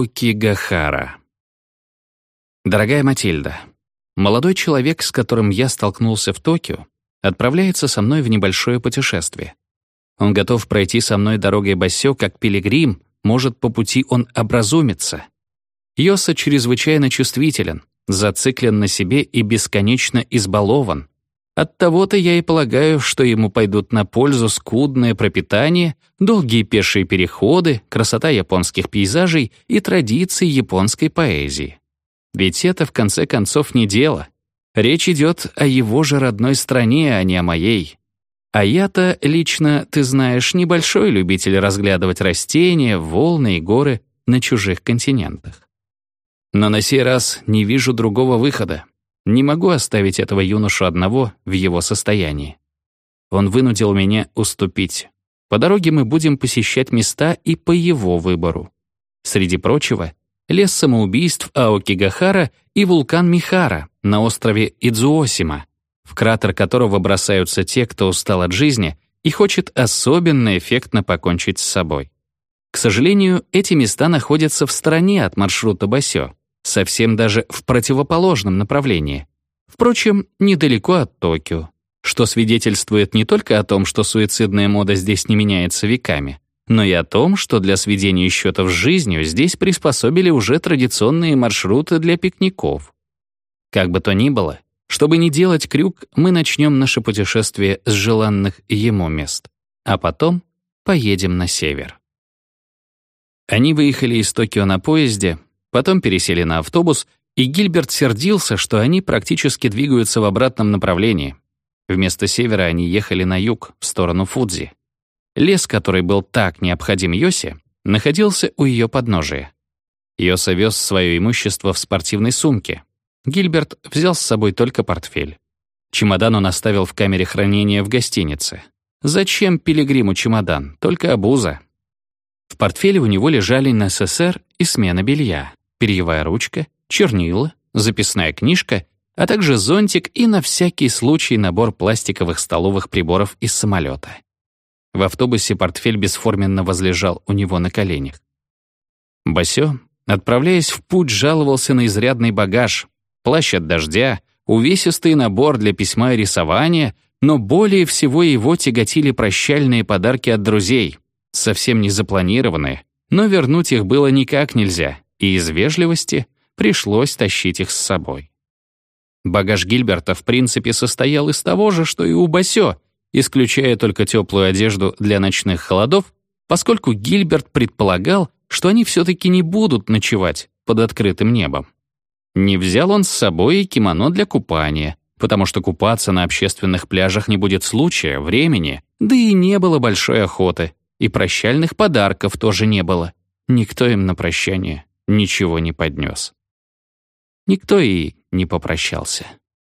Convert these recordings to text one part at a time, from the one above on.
Аокигахара. Дорогая Матильда, молодой человек, с которым я столкнулся в Токио, отправляется со мной в небольшое путешествие. Он готов пройти со мной дорогой Бассё как пилигрим, может, по пути он образумится. Йоса чрезвычайно чувствителен, зациклен на себе и бесконечно избалован. От того-то я и полагаю, что ему пойдут на пользу скудное пропитание, долгие пешие переходы, красота японских пейзажей и традиции японской поэзии. Ведь это, в конце концов, не дело. Речь идет о его же родной стране, а не о моей. А я-то, лично, ты знаешь, небольшой любитель разглядывать растения, волны и горы на чужих континентах. Но на сей раз не вижу другого выхода. Не могу оставить этого юношу одного в его состоянии. Он вынудил меня уступить. По дороге мы будем посещать места и по его выбору. Среди прочего, лес самоубийств Аокигахара и вулкан Михара на острове Идзуосима, в кратер которого бросаются те, кто устал от жизни и хочет особенно эффектно покончить с собой. К сожалению, эти места находятся в стороне от маршрута Басё, совсем даже в противоположном направлении. Впрочем, недалеко от Токио, что свидетельствует не только о том, что суицидная мода здесь не меняется веками, но и о том, что для сведения счетов с жизнью здесь приспособили уже традиционные маршруты для пикников. Как бы то ни было, чтобы не делать крюк, мы начнем наше путешествие с желанных ему мест, а потом поедем на север. Они выехали из Токио на поезде, Потом пересели на автобус, и Гильберт сердился, что они практически двигаются в обратном направлении. Вместо севера они ехали на юг, в сторону Фудзи. Лес, который был так необходим Йосе, находился у ее подножия. Йоса вез свое имущество в спортивной сумке. Гильберт взял с собой только портфель. Чемодан он оставил в камере хранения в гостинице. Зачем пилигриму чемодан? Только обуза. В портфеле у него лежали НССР и смена белья перьевая ручка, чернила, записная книжка, а также зонтик и на всякий случай набор пластиковых столовых приборов из самолета. В автобусе портфель бесформенно возлежал у него на коленях. Басё, отправляясь в путь, жаловался на изрядный багаж, плащ от дождя, увесистый набор для письма и рисования, но более всего его тяготили прощальные подарки от друзей, совсем не запланированные, но вернуть их было никак нельзя, и из вежливости пришлось тащить их с собой. Багаж Гильберта в принципе состоял из того же, что и у Басё, исключая только теплую одежду для ночных холодов, поскольку Гильберт предполагал, что они все-таки не будут ночевать под открытым небом. Не взял он с собой и кимоно для купания, потому что купаться на общественных пляжах не будет случая, времени, да и не было большой охоты, и прощальных подарков тоже не было. Никто им на прощание ничего не поднес. Никто и не попрощался.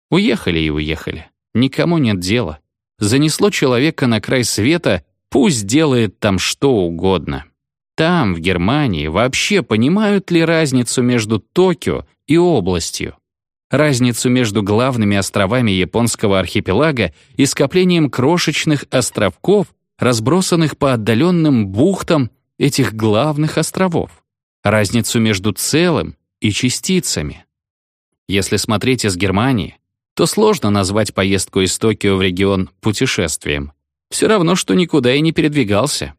Уехали и уехали. Никому нет дела. Занесло человека на край света, пусть делает там что угодно. Там, в Германии, вообще понимают ли разницу между Токио и областью? Разницу между главными островами японского архипелага и скоплением крошечных островков, разбросанных по отдаленным бухтам этих главных островов? Разницу между целым и частицами. Если смотреть из Германии, то сложно назвать поездку из Токио в регион путешествием. Все равно, что никуда и не передвигался.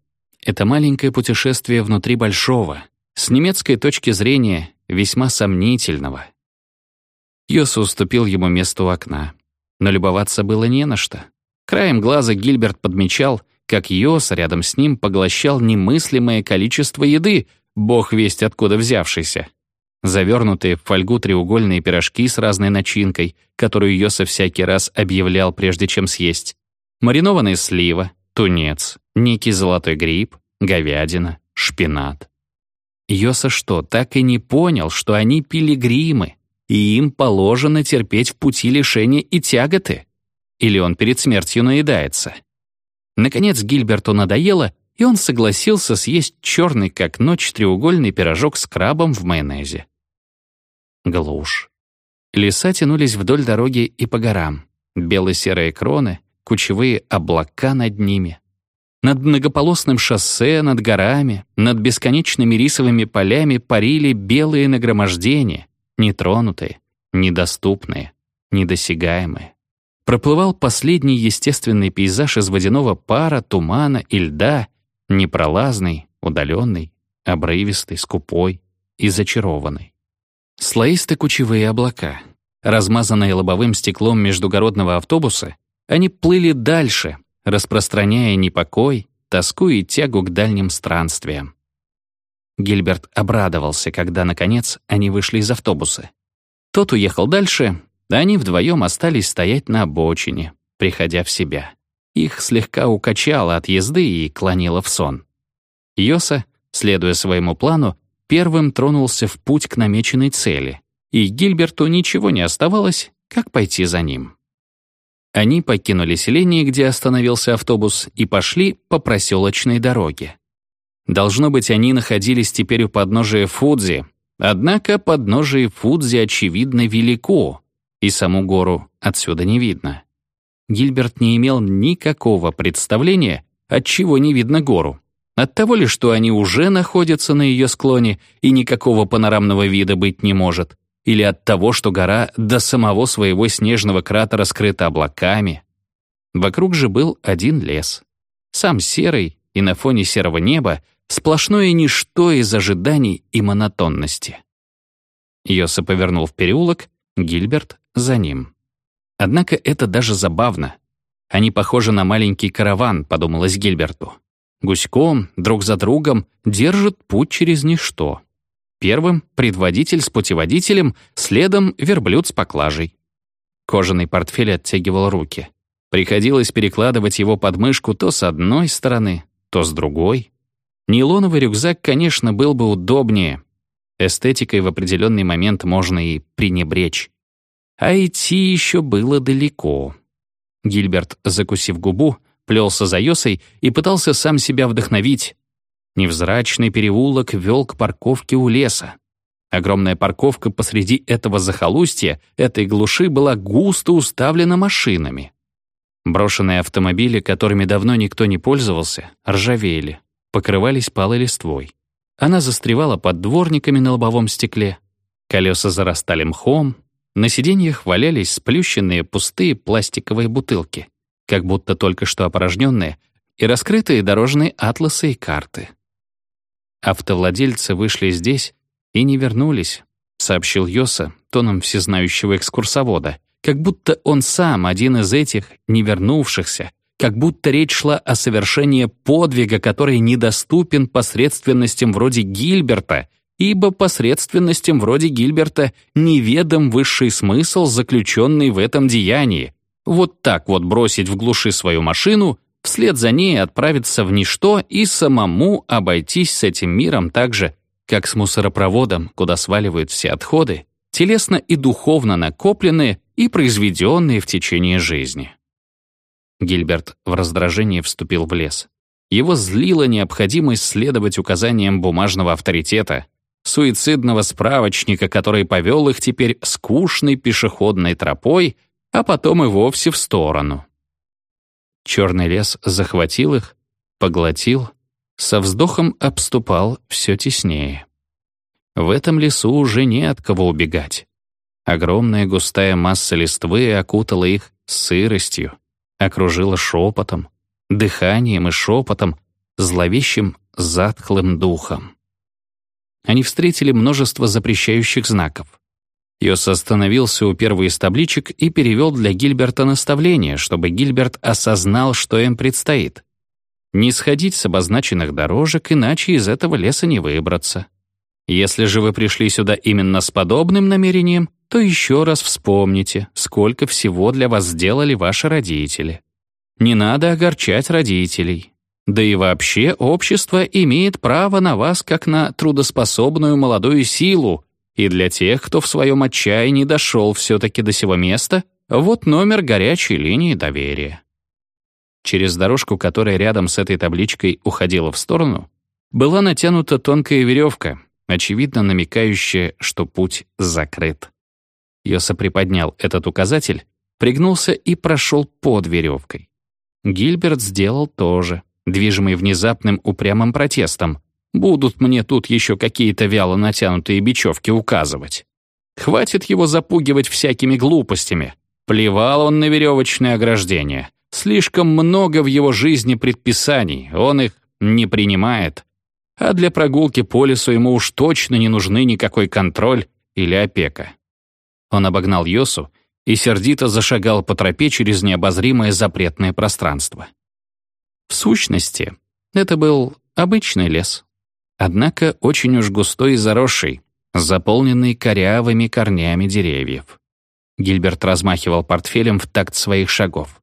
Это маленькое путешествие внутри большого, с немецкой точки зрения весьма сомнительного. Йоса уступил ему место у окна. Но любоваться было не на что. Краем глаза Гильберт подмечал, как Йоса рядом с ним поглощал немыслимое количество еды, бог весть откуда взявшийся. Завернутые в фольгу треугольные пирожки с разной начинкой, которую Йоса всякий раз объявлял, прежде чем съесть. Маринованная слива, тунец, некий золотой гриб, говядина, шпинат. Йоса что, так и не понял, что они пилигримы, и им положено терпеть в пути лишения и тяготы? Или он перед смертью наедается? Наконец Гильберту надоело, и он согласился съесть черный как ночь треугольный пирожок с крабом в майонезе. Глушь. Леса тянулись вдоль дороги и по горам. Бело-серые кроны, кучевые облака над ними. Над многополосным шоссе, над горами, над бесконечными рисовыми полями парили белые нагромождения, нетронутые, недоступные, недосягаемые. Проплывал последний естественный пейзаж из водяного пара, тумана и льда, непролазный, удаленный, обрывистый, скупой и зачарованный. Слоисто-кучевые облака, размазанные лобовым стеклом междугородного автобуса, они плыли дальше, распространяя непокой, тоску и тягу к дальним странствиям. Гильберт обрадовался, когда, наконец, они вышли из автобуса. Тот уехал дальше, а они вдвоем остались стоять на обочине, приходя в себя. Их слегка укачало от езды и клонило в сон. Йоса, следуя своему плану, первым тронулся в путь к намеченной цели, и Гильберту ничего не оставалось, как пойти за ним. Они покинули селение, где остановился автобус, и пошли по проселочной дороге. Должно быть, они находились теперь у подножия Фудзи, однако подножие Фудзи очевидно велико, и саму гору отсюда не видно. Гильберт не имел никакого представления, от чего не видно гору. От того ли, что они уже находятся на ее склоне и никакого панорамного вида быть не может, или от того, что гора до самого своего снежного кратера скрыта облаками. Вокруг же был один лес. Сам серый, и на фоне серого неба сплошное ничто из ожиданий и монотонности. Йоса повернул в переулок, Гильберт за ним. Однако это даже забавно. Они похожи на маленький караван, подумалось Гильберту гуськом, друг за другом, держат путь через ничто. Первым — предводитель с путеводителем, следом — верблюд с поклажей. Кожаный портфель оттягивал руки. Приходилось перекладывать его под мышку то с одной стороны, то с другой. Нейлоновый рюкзак, конечно, был бы удобнее. Эстетикой в определенный момент можно и пренебречь. А идти еще было далеко. Гильберт, закусив губу, плелся за Йосой и пытался сам себя вдохновить. Невзрачный переулок вел к парковке у леса. Огромная парковка посреди этого захолустья, этой глуши, была густо уставлена машинами. Брошенные автомобили, которыми давно никто не пользовался, ржавели, покрывались палой листвой. Она застревала под дворниками на лобовом стекле. Колеса зарастали мхом, на сиденьях валялись сплющенные пустые пластиковые бутылки как будто только что опорожненные, и раскрытые дорожные атласы и карты. Автовладельцы вышли здесь и не вернулись, сообщил Йоса тоном всезнающего экскурсовода, как будто он сам один из этих не вернувшихся, как будто речь шла о совершении подвига, который недоступен посредственностям вроде Гильберта, ибо посредственностям вроде Гильберта неведом высший смысл, заключенный в этом деянии, вот так вот бросить в глуши свою машину, вслед за ней отправиться в ничто и самому обойтись с этим миром так же, как с мусоропроводом, куда сваливают все отходы, телесно и духовно накопленные и произведенные в течение жизни. Гильберт в раздражении вступил в лес. Его злила необходимость следовать указаниям бумажного авторитета, суицидного справочника, который повел их теперь скучной пешеходной тропой, а потом и вовсе в сторону. Черный лес захватил их, поглотил, со вздохом обступал все теснее. В этом лесу уже не от кого убегать. Огромная густая масса листвы окутала их сыростью, окружила шепотом, дыханием и шепотом, зловещим затхлым духом. Они встретили множество запрещающих знаков. Йос остановился у первой из табличек и перевел для Гильберта наставление, чтобы Гильберт осознал, что им предстоит. Не сходить с обозначенных дорожек, иначе из этого леса не выбраться. Если же вы пришли сюда именно с подобным намерением, то еще раз вспомните, сколько всего для вас сделали ваши родители. Не надо огорчать родителей. Да и вообще общество имеет право на вас как на трудоспособную молодую силу, и для тех, кто в своем отчаянии дошел все-таки до сего места, вот номер горячей линии доверия. Через дорожку, которая рядом с этой табличкой уходила в сторону, была натянута тонкая веревка, очевидно намекающая, что путь закрыт. Йоса приподнял этот указатель, пригнулся и прошел под веревкой. Гильберт сделал то же, движимый внезапным упрямым протестом. Будут мне тут еще какие-то вяло натянутые бечевки указывать. Хватит его запугивать всякими глупостями. Плевал он на веревочное ограждение. Слишком много в его жизни предписаний, он их не принимает. А для прогулки по лесу ему уж точно не нужны никакой контроль или опека. Он обогнал Йосу и сердито зашагал по тропе через необозримое запретное пространство. В сущности, это был обычный лес. Однако очень уж густой и заросший, заполненный корявыми корнями деревьев. Гильберт размахивал портфелем в такт своих шагов.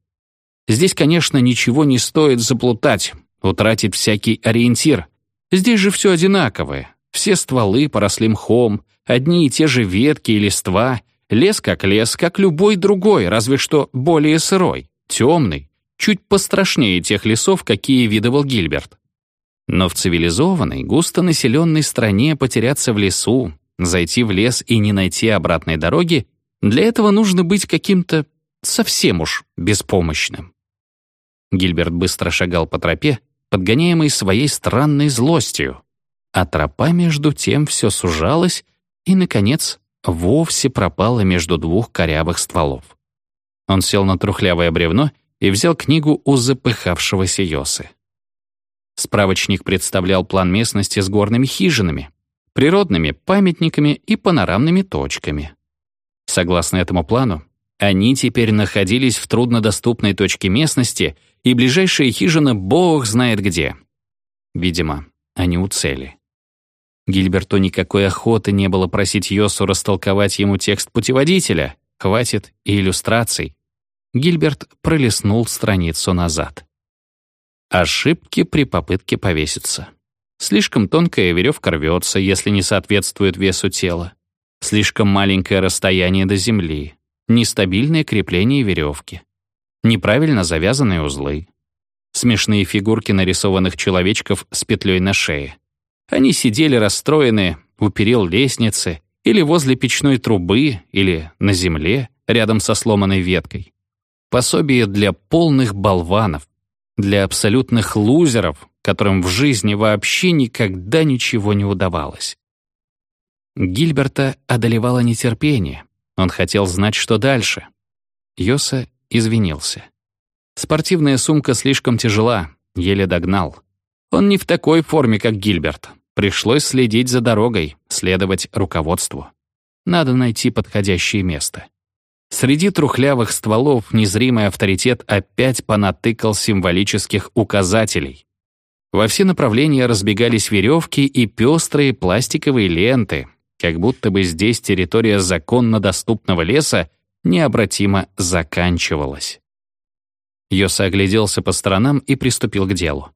Здесь, конечно, ничего не стоит заплутать, утратить всякий ориентир. Здесь же все одинаковое. Все стволы поросли мхом, одни и те же ветки и листва, лес как лес, как любой другой, разве что более сырой, темный, чуть пострашнее тех лесов, какие видывал Гильберт. Но в цивилизованной, густонаселенной стране потеряться в лесу, зайти в лес и не найти обратной дороги, для этого нужно быть каким-то совсем уж беспомощным. Гильберт быстро шагал по тропе, подгоняемый своей странной злостью, а тропа между тем все сужалась и, наконец, вовсе пропала между двух корявых стволов. Он сел на трухлявое бревно и взял книгу у запыхавшегося Йосы. Справочник представлял план местности с горными хижинами, природными памятниками и панорамными точками. Согласно этому плану, они теперь находились в труднодоступной точке местности, и ближайшая хижина бог знает где. Видимо, они у цели. Гильберту никакой охоты не было просить Йосу растолковать ему текст путеводителя. Хватит и иллюстраций. Гильберт пролистнул страницу назад. Ошибки при попытке повеситься. Слишком тонкая веревка рвется, если не соответствует весу тела. Слишком маленькое расстояние до земли. Нестабильное крепление веревки. Неправильно завязанные узлы. Смешные фигурки нарисованных человечков с петлей на шее. Они сидели расстроенные у перил лестницы или возле печной трубы, или на земле, рядом со сломанной веткой. Пособие для полных болванов, для абсолютных лузеров, которым в жизни вообще никогда ничего не удавалось. Гильберта одолевало нетерпение. Он хотел знать, что дальше. Йоса извинился. Спортивная сумка слишком тяжела, еле догнал. Он не в такой форме, как Гильберт. Пришлось следить за дорогой, следовать руководству. Надо найти подходящее место. Среди трухлявых стволов незримый авторитет опять понатыкал символических указателей. Во все направления разбегались веревки и пестрые пластиковые ленты, как будто бы здесь территория законно доступного леса необратимо заканчивалась. Йоса огляделся по сторонам и приступил к делу.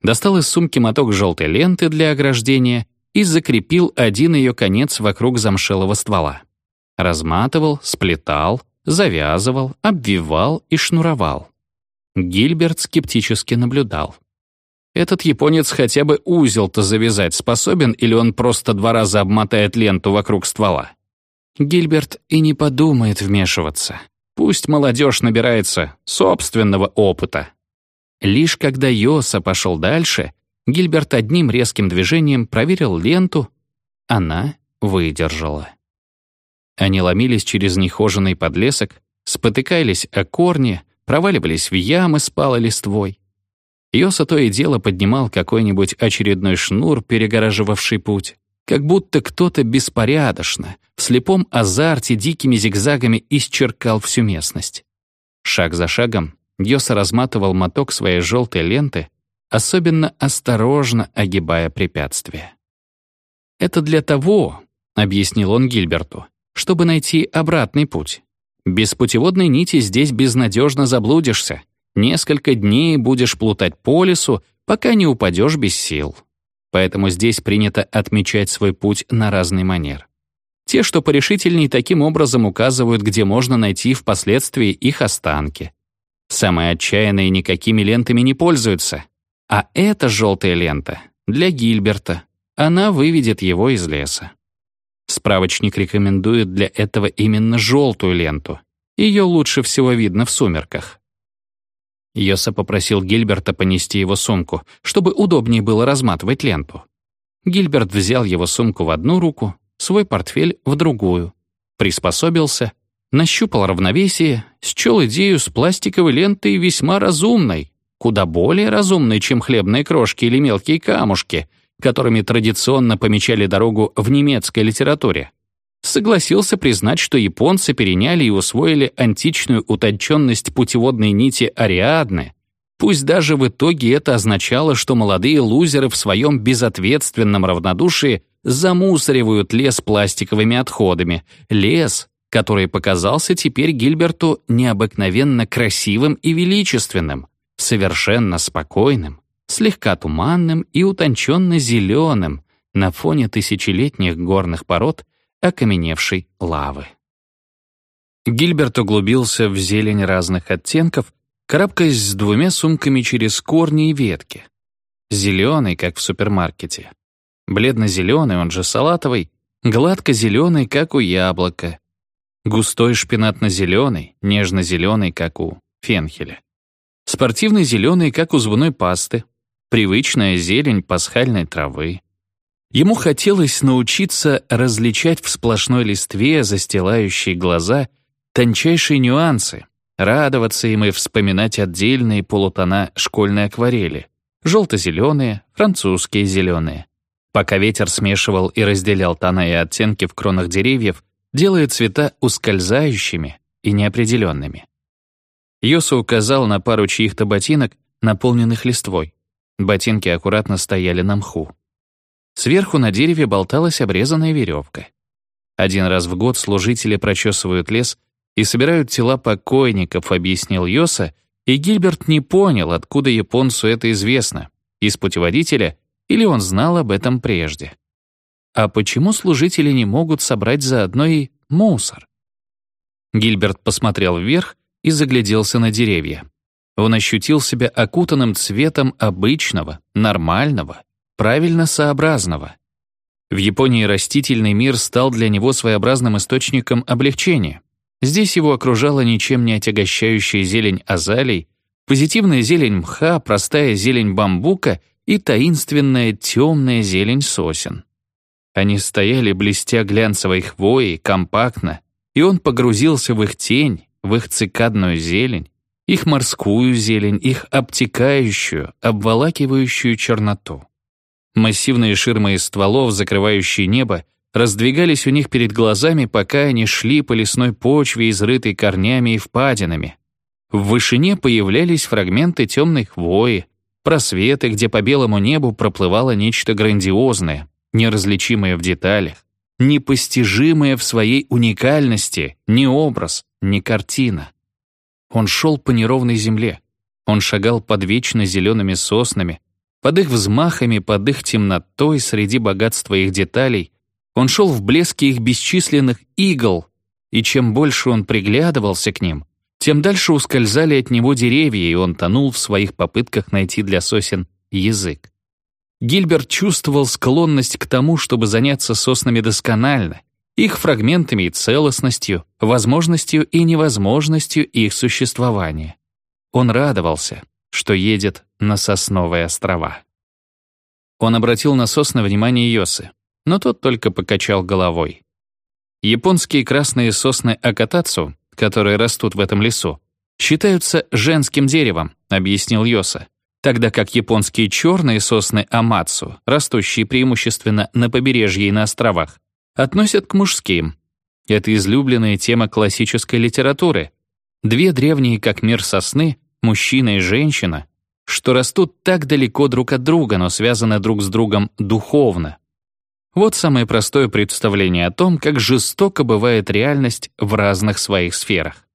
Достал из сумки моток желтой ленты для ограждения и закрепил один ее конец вокруг замшелого ствола. Разматывал, сплетал, завязывал, обвивал и шнуровал. Гильберт скептически наблюдал. Этот японец хотя бы узел-то завязать способен или он просто два раза обмотает ленту вокруг ствола? Гильберт и не подумает вмешиваться. Пусть молодежь набирается собственного опыта. Лишь когда Йоса пошел дальше, Гильберт одним резким движением проверил ленту. Она выдержала. Они ломились через нехоженный подлесок, спотыкались о корни, проваливались в ямы с палой листвой. Йоса то и дело поднимал какой-нибудь очередной шнур, перегораживавший путь. Как будто кто-то беспорядочно, в слепом азарте дикими зигзагами исчеркал всю местность. Шаг за шагом Йоса разматывал моток своей желтой ленты, особенно осторожно огибая препятствия. «Это для того», — объяснил он Гильберту, чтобы найти обратный путь. Без путеводной нити здесь безнадежно заблудишься. Несколько дней будешь плутать по лесу, пока не упадешь без сил. Поэтому здесь принято отмечать свой путь на разный манер. Те, что порешительней, таким образом указывают, где можно найти впоследствии их останки. Самые отчаянные никакими лентами не пользуются. А эта желтая лента для Гильберта. Она выведет его из леса. Справочник рекомендует для этого именно желтую ленту. Ее лучше всего видно в сумерках. Йоса попросил Гильберта понести его сумку, чтобы удобнее было разматывать ленту. Гильберт взял его сумку в одну руку, свой портфель в другую, приспособился, нащупал равновесие, счел идею с пластиковой лентой весьма разумной, куда более разумной, чем хлебные крошки или мелкие камушки, которыми традиционно помечали дорогу в немецкой литературе. Согласился признать, что японцы переняли и усвоили античную утонченность путеводной нити Ариадны, пусть даже в итоге это означало, что молодые лузеры в своем безответственном равнодушии замусоривают лес пластиковыми отходами, лес, который показался теперь Гильберту необыкновенно красивым и величественным, совершенно спокойным, слегка туманным и утонченно зеленым на фоне тысячелетних горных пород окаменевшей лавы. Гильберт углубился в зелень разных оттенков, карабкаясь с двумя сумками через корни и ветки. Зеленый, как в супермаркете. Бледно-зеленый, он же салатовый, гладко-зеленый, как у яблока. Густой шпинатно-зеленый, нежно-зеленый, как у фенхеля. Спортивный зеленый, как у зубной пасты, привычная зелень пасхальной травы. Ему хотелось научиться различать в сплошной листве, застилающей глаза, тончайшие нюансы, радоваться им и вспоминать отдельные полутона школьной акварели, желто-зеленые, французские зеленые. Пока ветер смешивал и разделял тона и оттенки в кронах деревьев, делая цвета ускользающими и неопределенными. Йоса указал на пару чьих-то ботинок, наполненных листвой. Ботинки аккуратно стояли на мху. Сверху на дереве болталась обрезанная веревка. Один раз в год служители прочесывают лес и собирают тела покойников, объяснил Йоса, и Гильберт не понял, откуда японцу это известно, из путеводителя или он знал об этом прежде. А почему служители не могут собрать заодно и мусор? Гильберт посмотрел вверх и загляделся на деревья. Он ощутил себя окутанным цветом обычного, нормального, правильно сообразного. В Японии растительный мир стал для него своеобразным источником облегчения. Здесь его окружала ничем не отягощающая зелень азалий, позитивная зелень мха, простая зелень бамбука и таинственная темная зелень сосен. Они стояли, блестя глянцевой хвоей, компактно, и он погрузился в их тень, в их цикадную зелень, их морскую зелень, их обтекающую, обволакивающую черноту. Массивные ширмы из стволов, закрывающие небо, раздвигались у них перед глазами, пока они шли по лесной почве, изрытой корнями и впадинами. В вышине появлялись фрагменты темной хвои, просветы, где по белому небу проплывало нечто грандиозное, неразличимое в деталях, непостижимое в своей уникальности, не образ, не картина. Он шел по неровной земле. Он шагал под вечно зелеными соснами, под их взмахами, под их темнотой, среди богатства их деталей. Он шел в блеске их бесчисленных игл, и чем больше он приглядывался к ним, тем дальше ускользали от него деревья, и он тонул в своих попытках найти для сосен язык. Гильберт чувствовал склонность к тому, чтобы заняться соснами досконально, их фрагментами и целостностью, возможностью и невозможностью их существования. Он радовался, что едет на Сосновые острова. Он обратил на сосны внимание Йосы, но тот только покачал головой. Японские красные сосны Акатацу, которые растут в этом лесу, считаются женским деревом, объяснил Йоса, тогда как японские черные сосны Амацу, растущие преимущественно на побережье и на островах, относят к мужским. Это излюбленная тема классической литературы. Две древние как мир сосны, мужчина и женщина, что растут так далеко друг от друга, но связаны друг с другом духовно. Вот самое простое представление о том, как жестоко бывает реальность в разных своих сферах.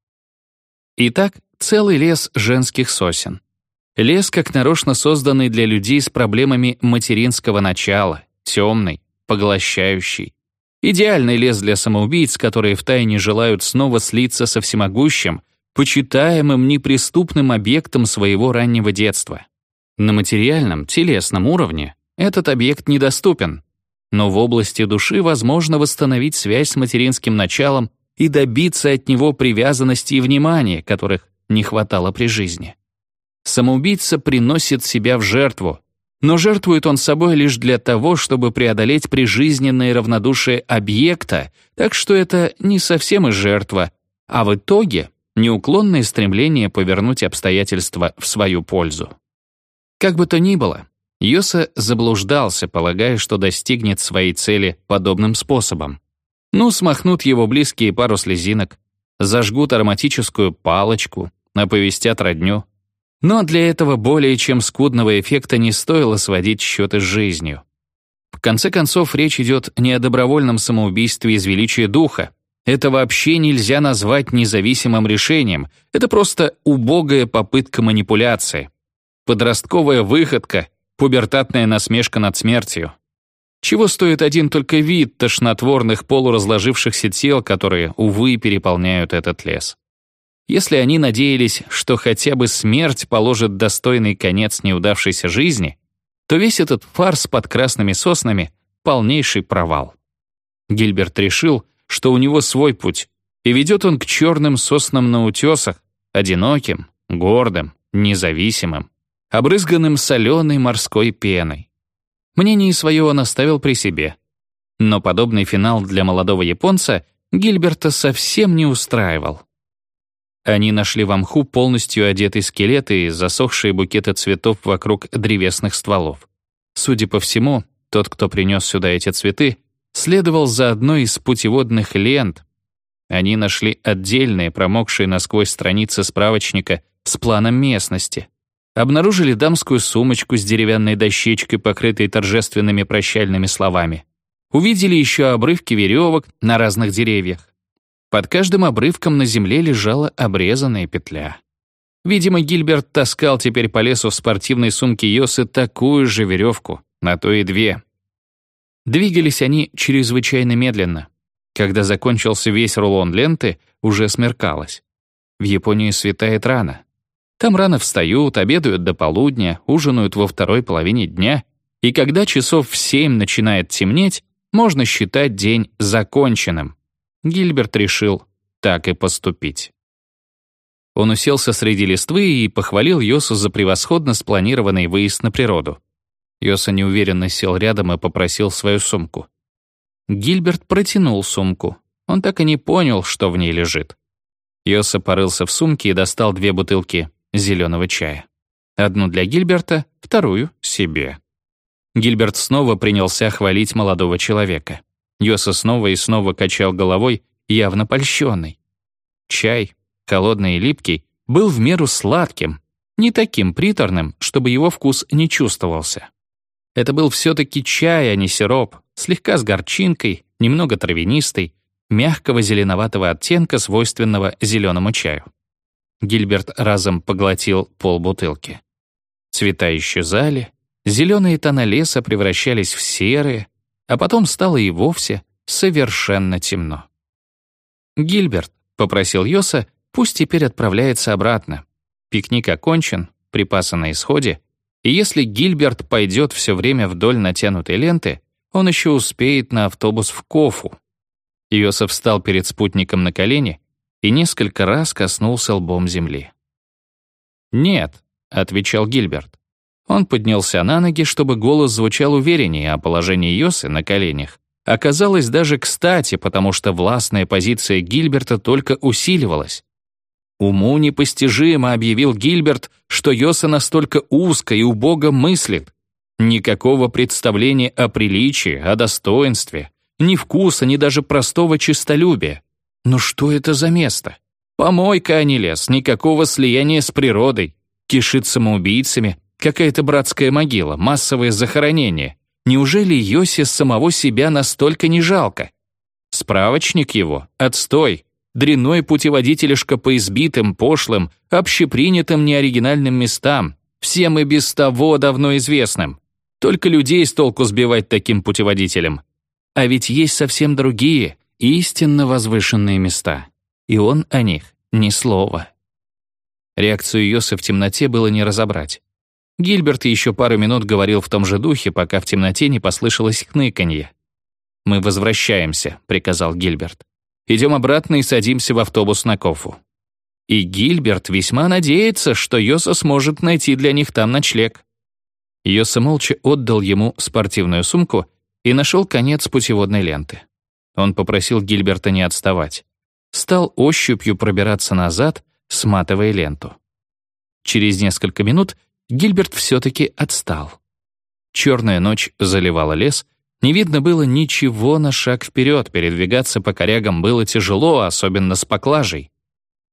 Итак, целый лес женских сосен. Лес, как нарочно созданный для людей с проблемами материнского начала, темный, поглощающий, Идеальный лес для самоубийц, которые втайне желают снова слиться со всемогущим, почитаемым неприступным объектом своего раннего детства. На материальном, телесном уровне этот объект недоступен, но в области души возможно восстановить связь с материнским началом и добиться от него привязанности и внимания, которых не хватало при жизни. Самоубийца приносит себя в жертву, но жертвует он собой лишь для того, чтобы преодолеть прижизненное равнодушие объекта, так что это не совсем и жертва, а в итоге неуклонное стремление повернуть обстоятельства в свою пользу. Как бы то ни было, Йоса заблуждался, полагая, что достигнет своей цели подобным способом. Ну, смахнут его близкие пару слезинок, зажгут ароматическую палочку, оповестят родню. Но для этого более чем скудного эффекта не стоило сводить счеты с жизнью. В конце концов, речь идет не о добровольном самоубийстве из величия духа. Это вообще нельзя назвать независимым решением. Это просто убогая попытка манипуляции. Подростковая выходка, пубертатная насмешка над смертью. Чего стоит один только вид тошнотворных полуразложившихся тел, которые, увы, переполняют этот лес. Если они надеялись, что хотя бы смерть положит достойный конец неудавшейся жизни, то весь этот фарс под красными соснами — полнейший провал. Гильберт решил, что у него свой путь, и ведет он к черным соснам на утесах, одиноким, гордым, независимым, обрызганным соленой морской пеной. Мнение свое он оставил при себе. Но подобный финал для молодого японца Гильберта совсем не устраивал. Они нашли в мху полностью одетый скелет и засохшие букеты цветов вокруг древесных стволов. Судя по всему, тот, кто принес сюда эти цветы, следовал за одной из путеводных лент. Они нашли отдельные, промокшие насквозь страницы справочника с планом местности. Обнаружили дамскую сумочку с деревянной дощечкой, покрытой торжественными прощальными словами. Увидели еще обрывки веревок на разных деревьях. Под каждым обрывком на земле лежала обрезанная петля. Видимо, Гильберт таскал теперь по лесу в спортивной сумке Йосы такую же веревку, на то и две. Двигались они чрезвычайно медленно. Когда закончился весь рулон ленты, уже смеркалось. В Японии светает рано. Там рано встают, обедают до полудня, ужинают во второй половине дня, и когда часов в семь начинает темнеть, можно считать день законченным. Гильберт решил так и поступить. Он уселся среди листвы и похвалил Йосу за превосходно спланированный выезд на природу. Йоса неуверенно сел рядом и попросил свою сумку. Гильберт протянул сумку. Он так и не понял, что в ней лежит. Йоса порылся в сумке и достал две бутылки зеленого чая. Одну для Гильберта, вторую — себе. Гильберт снова принялся хвалить молодого человека. Йоса снова и снова качал головой, явно польщенный. Чай, холодный и липкий, был в меру сладким, не таким приторным, чтобы его вкус не чувствовался. Это был все-таки чай, а не сироп, слегка с горчинкой, немного травянистый, мягкого зеленоватого оттенка, свойственного зеленому чаю. Гильберт разом поглотил полбутылки. Цвета исчезали, зеленые тона леса превращались в серые, а потом стало и вовсе совершенно темно. «Гильберт», — попросил Йоса, — «пусть теперь отправляется обратно. Пикник окончен, припасы на исходе, и если Гильберт пойдет все время вдоль натянутой ленты, он еще успеет на автобус в Кофу». Йосеф встал перед спутником на колени и несколько раз коснулся лбом земли. «Нет», — отвечал Гильберт. Он поднялся на ноги, чтобы голос звучал увереннее, а положение Йосы на коленях оказалось даже кстати, потому что властная позиция Гильберта только усиливалась. «Уму непостижимо», — объявил Гильберт, что Йоса настолько узко и убого мыслит. Никакого представления о приличии, о достоинстве, ни вкуса, ни даже простого честолюбия. Но что это за место? Помойка, а не лес, никакого слияния с природой. Кишит самоубийцами, Какая-то братская могила, массовое захоронение. Неужели Йосе самого себя настолько не жалко? Справочник его — отстой. Дрянной путеводителешка по избитым, пошлым, общепринятым неоригинальным местам, всем и без того давно известным. Только людей с толку сбивать таким путеводителем. А ведь есть совсем другие, истинно возвышенные места. И он о них ни слова. Реакцию Йоса в темноте было не разобрать. Гильберт еще пару минут говорил в том же духе, пока в темноте не послышалось хныканье. «Мы возвращаемся», — приказал Гильберт. «Идем обратно и садимся в автобус на Кофу». И Гильберт весьма надеется, что Йоса сможет найти для них там ночлег. Йоса молча отдал ему спортивную сумку и нашел конец путеводной ленты. Он попросил Гильберта не отставать. Стал ощупью пробираться назад, сматывая ленту. Через несколько минут Гильберт все-таки отстал. Черная ночь заливала лес, не видно было ничего на шаг вперед, передвигаться по корягам было тяжело, особенно с поклажей.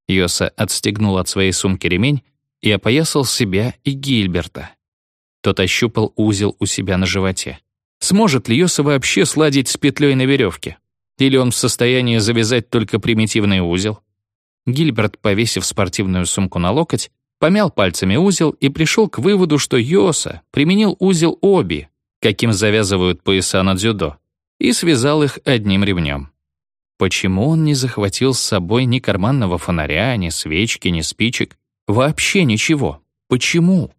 Йоса отстегнул от своей сумки ремень и опоясал себя и Гильберта. Тот ощупал узел у себя на животе. Сможет ли Йоса вообще сладить с петлей на веревке? Или он в состоянии завязать только примитивный узел? Гильберт, повесив спортивную сумку на локоть, помял пальцами узел и пришел к выводу, что Йоса применил узел оби, каким завязывают пояса на дзюдо, и связал их одним ремнем. Почему он не захватил с собой ни карманного фонаря, ни свечки, ни спичек? Вообще ничего. Почему?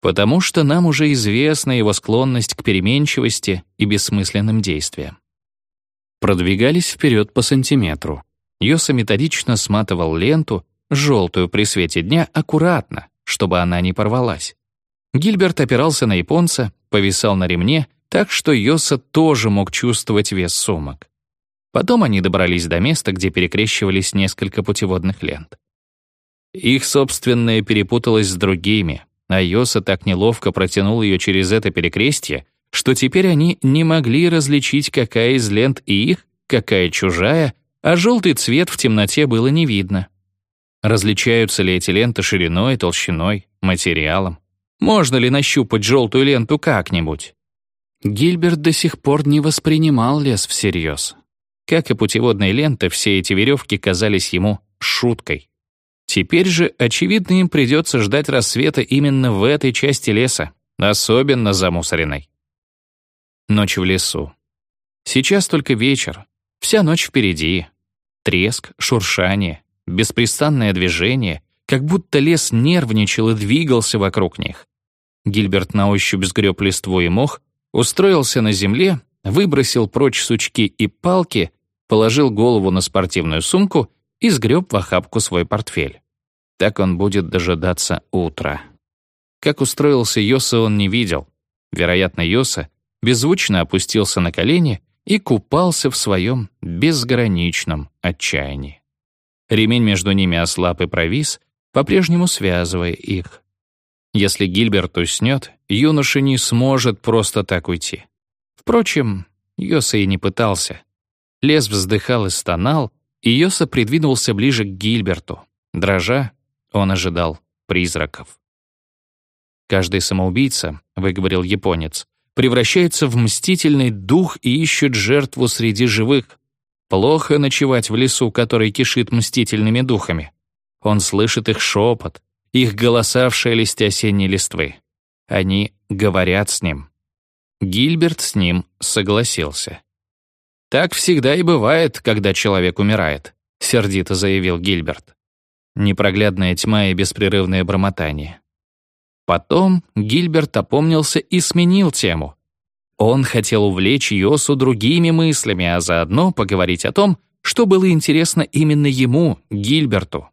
Потому что нам уже известна его склонность к переменчивости и бессмысленным действиям. Продвигались вперед по сантиметру. Йоса методично сматывал ленту, желтую при свете дня, аккуратно, чтобы она не порвалась. Гильберт опирался на японца, повисал на ремне, так что Йоса тоже мог чувствовать вес сумок. Потом они добрались до места, где перекрещивались несколько путеводных лент. Их собственное перепуталось с другими, а Йоса так неловко протянул ее через это перекрестье, что теперь они не могли различить, какая из лент их, какая чужая, а желтый цвет в темноте было не видно. Различаются ли эти ленты шириной, толщиной, материалом? Можно ли нащупать желтую ленту как-нибудь? Гильберт до сих пор не воспринимал лес всерьез. Как и путеводные ленты, все эти веревки казались ему шуткой. Теперь же, очевидно, им придется ждать рассвета именно в этой части леса, особенно замусоренной. Ночь в лесу. Сейчас только вечер, вся ночь впереди. Треск, шуршание, беспрестанное движение, как будто лес нервничал и двигался вокруг них. Гильберт на ощупь сгреб листву и мох, устроился на земле выбросил прочь сучки и палки, положил голову на спортивную сумку и сгреб в охапку свой портфель. Так он будет дожидаться утра. Как устроился Йоса, он не видел. Вероятно, Йоса беззвучно опустился на колени и купался в своем безграничном отчаянии. Ремень между ними ослаб и провис, по-прежнему связывая их. Если Гильберт уснет, юноша не сможет просто так уйти. Впрочем, Йоса и не пытался. Лес вздыхал и стонал, и Йоса придвинулся ближе к Гильберту. Дрожа, он ожидал призраков. «Каждый самоубийца», — выговорил японец, превращается в мстительный дух и ищет жертву среди живых. Плохо ночевать в лесу, который кишит мстительными духами. Он слышит их шепот, их голоса в шелесте осенней листвы. Они говорят с ним. Гильберт с ним согласился. «Так всегда и бывает, когда человек умирает», — сердито заявил Гильберт. Непроглядная тьма и беспрерывное бормотание. Потом Гильберт опомнился и сменил тему. Он хотел увлечь Йосу другими мыслями, а заодно поговорить о том, что было интересно именно ему, Гильберту.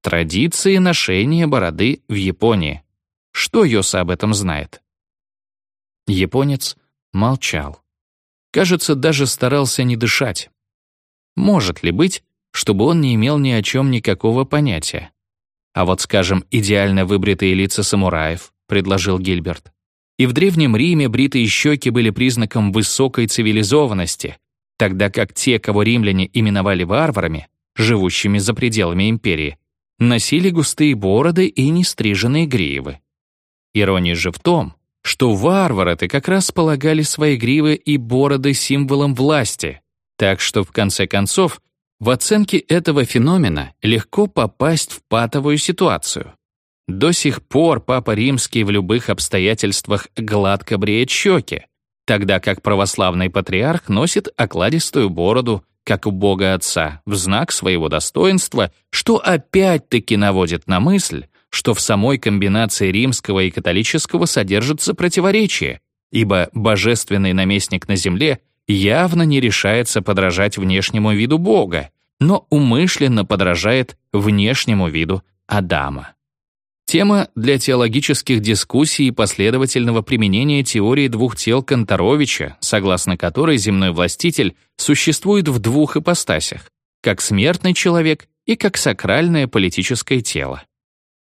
Традиции ношения бороды в Японии. Что Йоса об этом знает? Японец молчал. Кажется, даже старался не дышать. Может ли быть, чтобы он не имел ни о чем никакого понятия? А вот, скажем, идеально выбритые лица самураев, предложил Гильберт. И в Древнем Риме бритые щеки были признаком высокой цивилизованности, тогда как те, кого римляне именовали варварами, живущими за пределами империи, носили густые бороды и нестриженные гривы. Ирония же в том, что варвары-то как раз полагали свои гривы и бороды символом власти, так что, в конце концов, в оценке этого феномена легко попасть в патовую ситуацию. До сих пор Папа Римский в любых обстоятельствах гладко бреет щеки, тогда как православный патриарх носит окладистую бороду, как у Бога Отца, в знак своего достоинства, что опять-таки наводит на мысль, что в самой комбинации римского и католического содержится противоречие, ибо божественный наместник на земле явно не решается подражать внешнему виду Бога, но умышленно подражает внешнему виду Адама. Тема для теологических дискуссий и последовательного применения теории двух тел Конторовича, согласно которой земной властитель существует в двух ипостасях, как смертный человек и как сакральное политическое тело.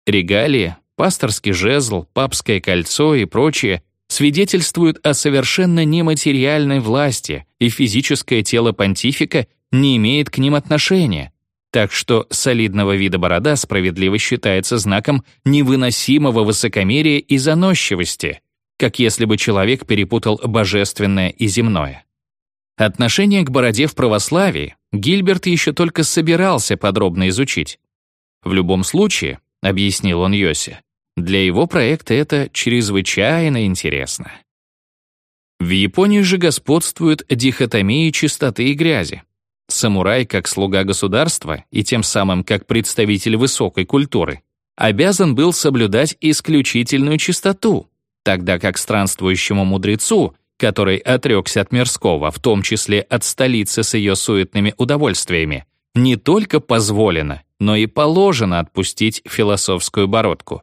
Регалии, пасторский жезл, папское кольцо и прочее свидетельствуют о совершенно нематериальной власти, и физическое тело понтифика не имеет к ним отношения, так что солидного вида борода справедливо считается знаком невыносимого высокомерия и заносчивости, как если бы человек перепутал божественное и земное. Отношение к бороде в православии Гильберт еще только собирался подробно изучить. В любом случае, объяснил он Йосе, для его проекта это чрезвычайно интересно. В Японии же господствует дихотомия чистоты и грязи. Самурай, как слуга государства и тем самым как представитель высокой культуры, обязан был соблюдать исключительную чистоту, тогда как странствующему мудрецу, который отрекся от мирского, в том числе от столицы с ее суетными удовольствиями, не только позволено, но и положено отпустить философскую бородку.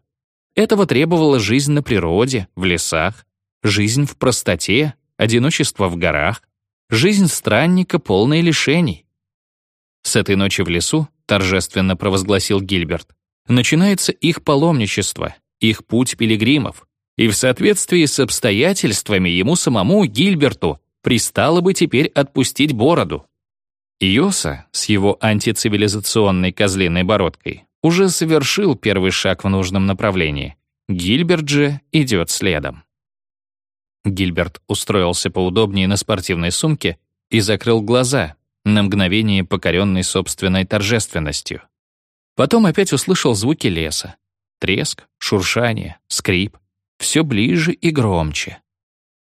Этого требовала жизнь на природе, в лесах, жизнь в простоте, одиночество в горах, Жизнь странника полная лишений. С этой ночи в лесу, торжественно провозгласил Гильберт, начинается их паломничество, их путь пилигримов, и в соответствии с обстоятельствами ему самому, Гильберту, пристало бы теперь отпустить бороду. Иоса с его антицивилизационной козлиной бородкой уже совершил первый шаг в нужном направлении. Гильберт же идет следом. Гильберт устроился поудобнее на спортивной сумке и закрыл глаза, на мгновение покоренный собственной торжественностью. Потом опять услышал звуки леса. Треск, шуршание, скрип. Все ближе и громче.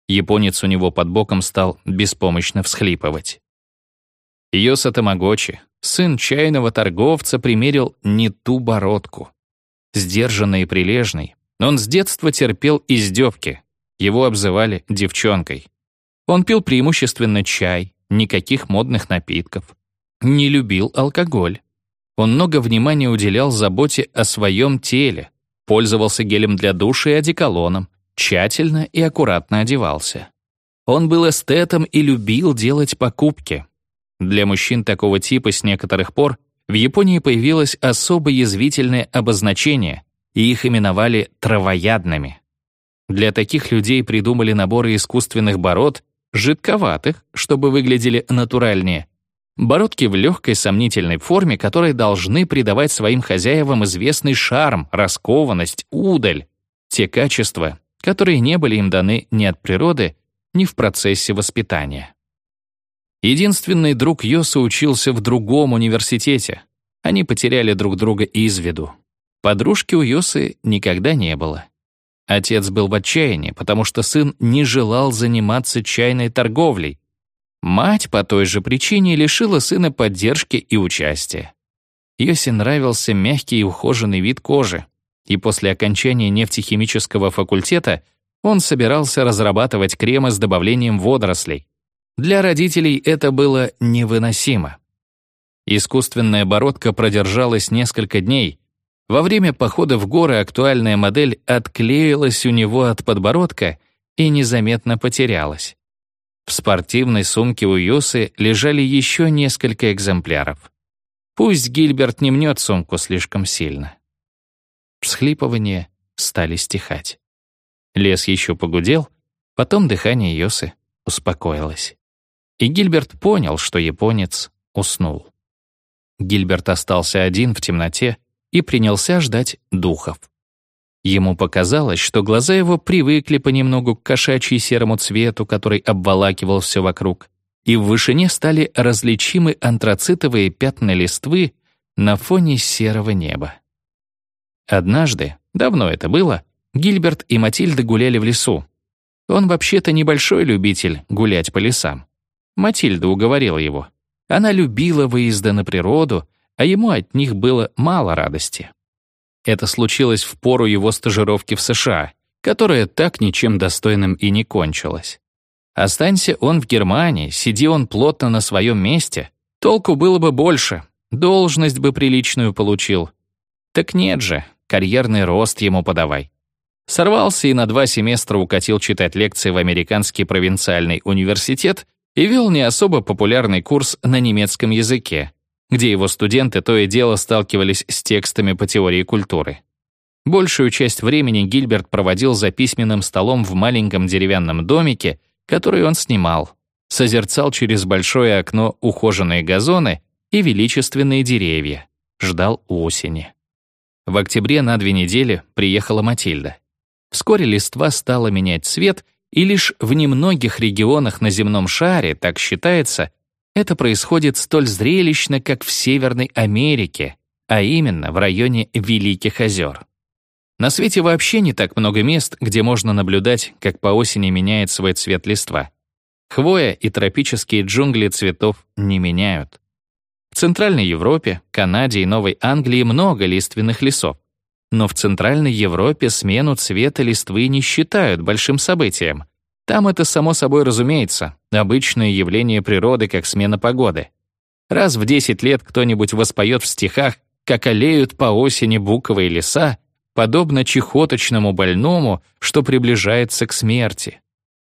Японец у него под боком стал беспомощно всхлипывать. Йоса Тамагочи, сын чайного торговца, примерил не ту бородку. Сдержанный и прилежный, он с детства терпел издевки, его обзывали «девчонкой». Он пил преимущественно чай, никаких модных напитков. Не любил алкоголь. Он много внимания уделял заботе о своем теле, пользовался гелем для душа и одеколоном, тщательно и аккуратно одевался. Он был эстетом и любил делать покупки. Для мужчин такого типа с некоторых пор в Японии появилось особо язвительное обозначение, и их именовали травоядными. Для таких людей придумали наборы искусственных бород, жидковатых, чтобы выглядели натуральнее. Бородки в легкой сомнительной форме, которые должны придавать своим хозяевам известный шарм, раскованность, удаль. Те качества, которые не были им даны ни от природы, ни в процессе воспитания. Единственный друг Йоса учился в другом университете. Они потеряли друг друга из виду. Подружки у Йосы никогда не было. Отец был в отчаянии, потому что сын не желал заниматься чайной торговлей. Мать по той же причине лишила сына поддержки и участия. Йоси нравился мягкий и ухоженный вид кожи, и после окончания нефтехимического факультета он собирался разрабатывать кремы с добавлением водорослей. Для родителей это было невыносимо. Искусственная бородка продержалась несколько дней, во время похода в горы актуальная модель отклеилась у него от подбородка и незаметно потерялась. В спортивной сумке у Юсы лежали еще несколько экземпляров. Пусть Гильберт не мнет сумку слишком сильно. Всхлипывания стали стихать. Лес еще погудел, потом дыхание Йосы успокоилось. И Гильберт понял, что японец уснул. Гильберт остался один в темноте, и принялся ждать духов. Ему показалось, что глаза его привыкли понемногу к кошачьи серому цвету, который обволакивал все вокруг, и в вышине стали различимы антрацитовые пятна листвы на фоне серого неба. Однажды, давно это было, Гильберт и Матильда гуляли в лесу. Он вообще-то небольшой любитель гулять по лесам. Матильда уговорила его. Она любила выезды на природу а ему от них было мало радости. Это случилось в пору его стажировки в США, которая так ничем достойным и не кончилась. Останься он в Германии, сиди он плотно на своем месте, Толку было бы больше, должность бы приличную получил. Так нет же, карьерный рост ему подавай. Сорвался и на два семестра укатил читать лекции в американский провинциальный университет и вел не особо популярный курс на немецком языке, где его студенты то и дело сталкивались с текстами по теории культуры. Большую часть времени Гильберт проводил за письменным столом в маленьком деревянном домике, который он снимал, созерцал через большое окно ухоженные газоны и величественные деревья, ждал осени. В октябре на две недели приехала Матильда. Вскоре листва стала менять цвет, и лишь в немногих регионах на земном шаре, так считается, это происходит столь зрелищно, как в Северной Америке, а именно в районе Великих озер. На свете вообще не так много мест, где можно наблюдать, как по осени меняет свой цвет листва. Хвоя и тропические джунгли цветов не меняют. В Центральной Европе, Канаде и Новой Англии много лиственных лесов. Но в Центральной Европе смену цвета листвы не считают большим событием. Там это само собой разумеется, обычное явление природы, как смена погоды. Раз в 10 лет кто-нибудь воспоет в стихах, как олеют по осени буковые леса, подобно чехоточному больному, что приближается к смерти.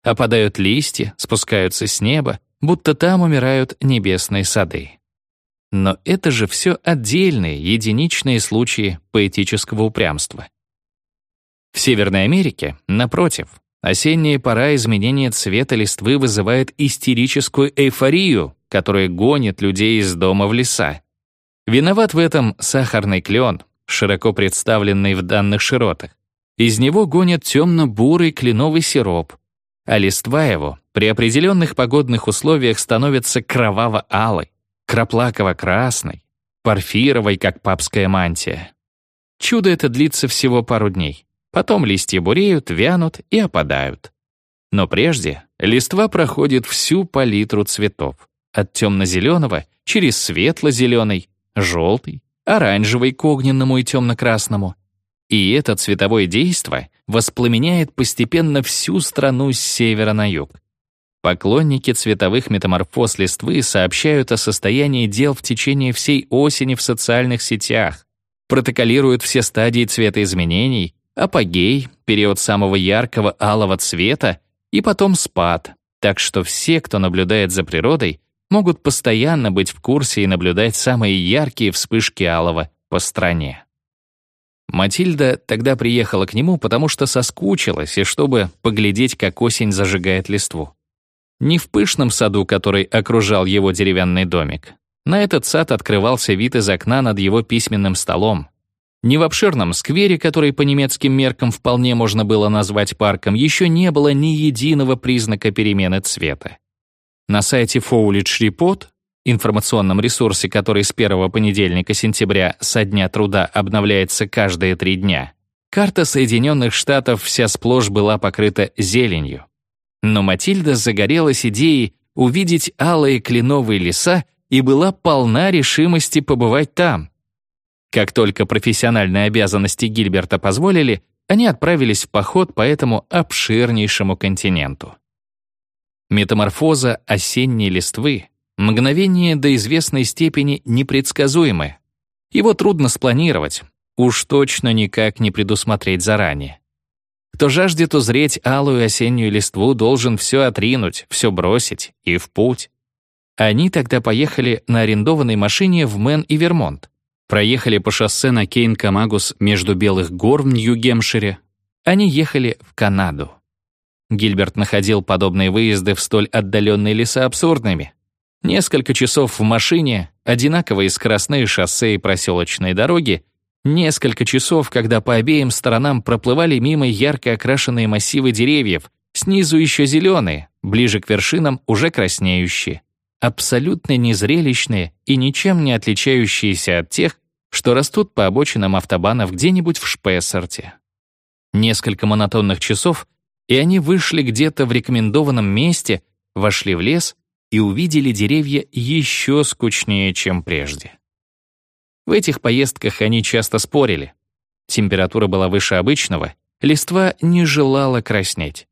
Опадают листья, спускаются с неба, будто там умирают небесные сады. Но это же все отдельные, единичные случаи поэтического упрямства. В Северной Америке, напротив, осенняя пора изменения цвета листвы вызывает истерическую эйфорию, которая гонит людей из дома в леса. Виноват в этом сахарный клен, широко представленный в данных широтах. Из него гонят темно-бурый кленовый сироп, а листва его при определенных погодных условиях становится кроваво-алой краплаково-красной, порфировой, как папская мантия. Чудо это длится всего пару дней. Потом листья буреют, вянут и опадают. Но прежде листва проходит всю палитру цветов. От темно-зеленого через светло-зеленый, желтый, оранжевый к огненному и темно-красному. И это цветовое действо воспламеняет постепенно всю страну с севера на юг. Поклонники цветовых метаморфоз листвы сообщают о состоянии дел в течение всей осени в социальных сетях, протоколируют все стадии цветоизменений, апогей, период самого яркого алого цвета и потом спад, так что все, кто наблюдает за природой, могут постоянно быть в курсе и наблюдать самые яркие вспышки алого по стране. Матильда тогда приехала к нему, потому что соскучилась и чтобы поглядеть, как осень зажигает листву. Не в пышном саду, который окружал его деревянный домик. На этот сад открывался вид из окна над его письменным столом. Не в обширном сквере, который по немецким меркам вполне можно было назвать парком, еще не было ни единого признака перемены цвета. На сайте Foliage Report, информационном ресурсе, который с первого понедельника сентября со дня труда обновляется каждые три дня, карта Соединенных Штатов вся сплошь была покрыта зеленью. Но Матильда загорелась идеей увидеть алые кленовые леса и была полна решимости побывать там. Как только профессиональные обязанности Гильберта позволили, они отправились в поход по этому обширнейшему континенту. Метаморфоза осенней листвы — мгновение до известной степени непредсказуемое. Его трудно спланировать, уж точно никак не предусмотреть заранее. Кто жаждет узреть алую осеннюю листву, должен все отринуть, все бросить и в путь. Они тогда поехали на арендованной машине в Мэн и Вермонт. Проехали по шоссе на Канкамагус между Белых гор в Нью-Гемпшире. Они ехали в Канаду. Гильберт находил подобные выезды в столь отдаленные леса абсурдными. Несколько часов в машине, одинаковые скоростные шоссе и проселочные дороги, Несколько часов, когда по обеим сторонам проплывали мимо ярко окрашенные массивы деревьев, снизу еще зеленые, ближе к вершинам уже краснеющие. Абсолютно незрелищные и ничем не отличающиеся от тех, что растут по обочинам автобанов где-нибудь в Шпессарте. Несколько монотонных часов, и они вышли где-то в рекомендованном месте, вошли в лес и увидели деревья еще скучнее, чем прежде. В этих поездках они часто спорили. Температура была выше обычного, листва не желала краснеть.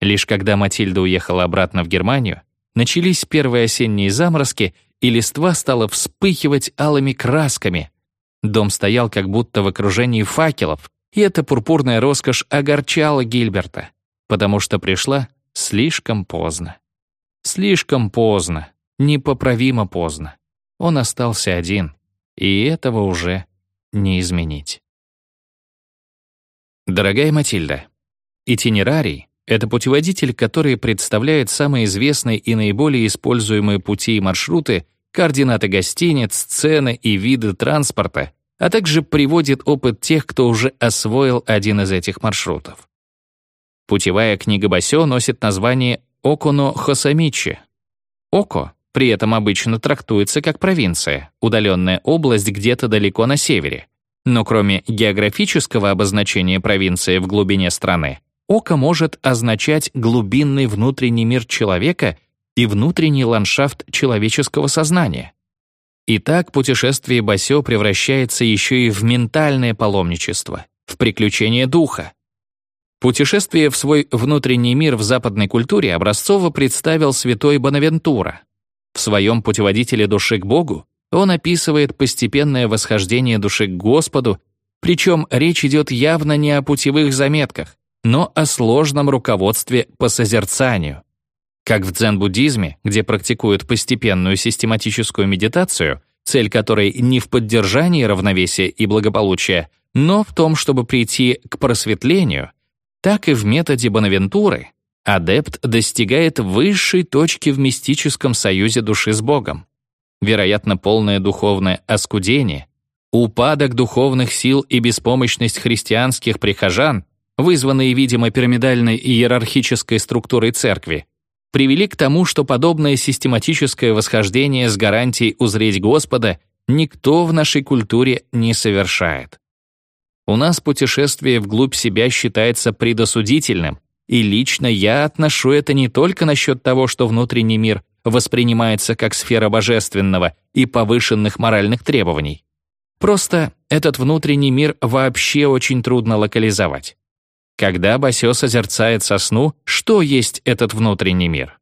Лишь когда Матильда уехала обратно в Германию, начались первые осенние заморозки, и листва стала вспыхивать алыми красками. Дом стоял как будто в окружении факелов, и эта пурпурная роскошь огорчала Гильберта, потому что пришла слишком поздно. Слишком поздно, непоправимо поздно. Он остался один, и этого уже не изменить. Дорогая Матильда, итинерарий — это путеводитель, который представляет самые известные и наиболее используемые пути и маршруты, координаты гостиниц, цены и виды транспорта, а также приводит опыт тех, кто уже освоил один из этих маршрутов. Путевая книга Басё носит название «Оконо Хосамичи». Око при этом обычно трактуется как провинция, удаленная область где-то далеко на севере. Но кроме географического обозначения провинции в глубине страны, око может означать глубинный внутренний мир человека и внутренний ландшафт человеческого сознания. Итак, путешествие Басё превращается еще и в ментальное паломничество, в приключение духа. Путешествие в свой внутренний мир в западной культуре образцово представил святой Бонавентура. В своем путеводителе души к Богу он описывает постепенное восхождение души к Господу, причем речь идет явно не о путевых заметках, но о сложном руководстве по созерцанию. Как в дзен-буддизме, где практикуют постепенную систематическую медитацию, цель которой не в поддержании равновесия и благополучия, но в том, чтобы прийти к просветлению, так и в методе Бонавентуры адепт достигает высшей точки в мистическом союзе души с Богом вероятно, полное духовное оскудение, упадок духовных сил и беспомощность христианских прихожан, вызванные, видимо, пирамидальной иерархической структурой церкви, привели к тому, что подобное систематическое восхождение с гарантией узреть Господа никто в нашей культуре не совершает. У нас путешествие вглубь себя считается предосудительным, и лично я отношу это не только насчет того, что внутренний мир воспринимается как сфера божественного и повышенных моральных требований. Просто этот внутренний мир вообще очень трудно локализовать. Когда Басё созерцает сосну, что есть этот внутренний мир?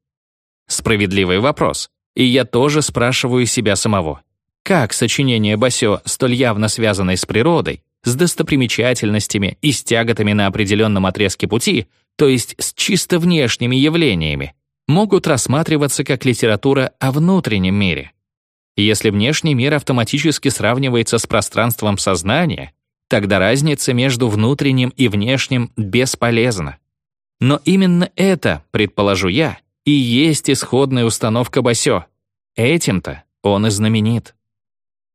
Справедливый вопрос. И я тоже спрашиваю себя самого. Как сочинение Басё, столь явно связанное с природой, с достопримечательностями и с тяготами на определенном отрезке пути, то есть с чисто внешними явлениями, могут рассматриваться как литература о внутреннем мире. Если внешний мир автоматически сравнивается с пространством сознания, тогда разница между внутренним и внешним бесполезна. Но именно это, предположу я, и есть исходная установка Басё. Этим-то он и знаменит.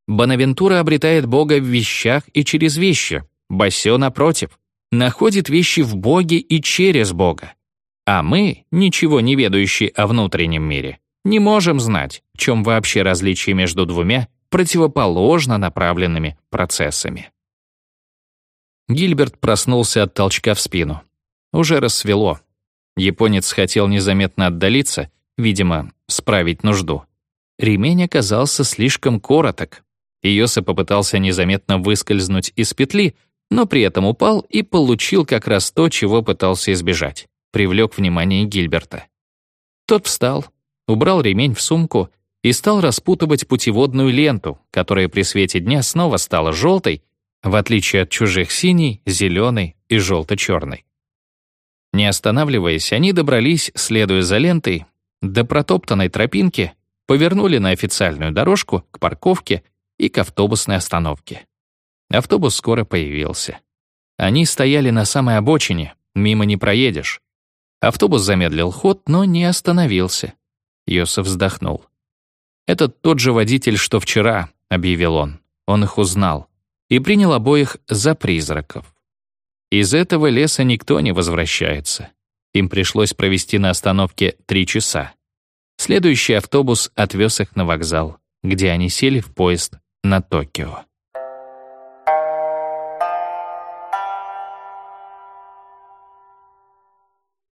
Бонавентура обретает Бога в вещах и через вещи. Басё, напротив, находит вещи в Боге и через Бога. А мы, ничего не ведающие о внутреннем мире, не можем знать, в чем вообще различие между двумя противоположно направленными процессами. Гильберт проснулся от толчка в спину. Уже рассвело. Японец хотел незаметно отдалиться, видимо, справить нужду. Ремень оказался слишком короток. Иоса попытался незаметно выскользнуть из петли, но при этом упал и получил как раз то, чего пытался избежать привлек внимание Гильберта. Тот встал, убрал ремень в сумку и стал распутывать путеводную ленту, которая при свете дня снова стала желтой, в отличие от чужих синей, зеленой и желто-черной. Не останавливаясь, они добрались, следуя за лентой, до протоптанной тропинки, повернули на официальную дорожку к парковке и к автобусной остановке. Автобус скоро появился. Они стояли на самой обочине, мимо не проедешь. Автобус замедлил ход, но не остановился. Йосиф вздохнул. «Это тот же водитель, что вчера», — объявил он. Он их узнал и принял обоих за призраков. Из этого леса никто не возвращается. Им пришлось провести на остановке три часа. Следующий автобус отвез их на вокзал, где они сели в поезд на Токио.